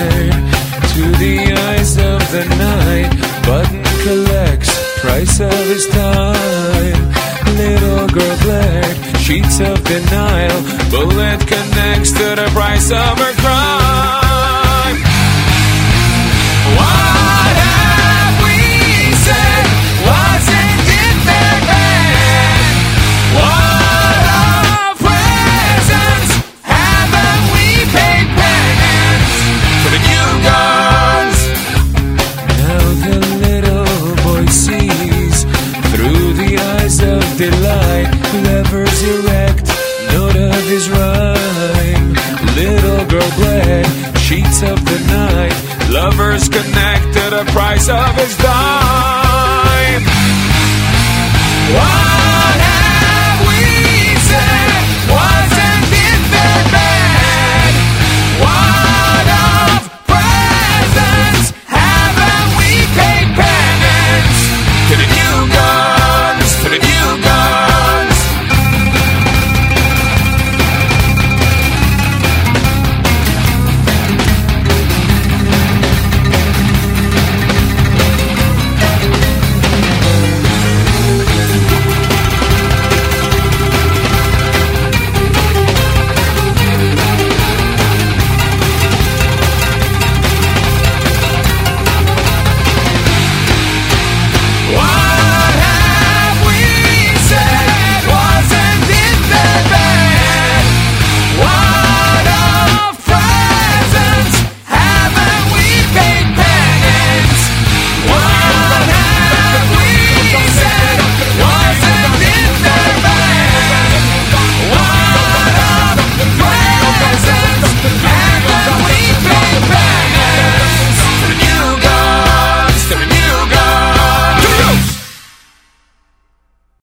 her to the eyes of the night. Button collects price of his time. Little girl black sheets of denial. Bullet connects to the price of her. Delight. Levers erect, note of his rhyme. Little girl bled, sheets of the night. Lovers connect at a price of his dime. Why?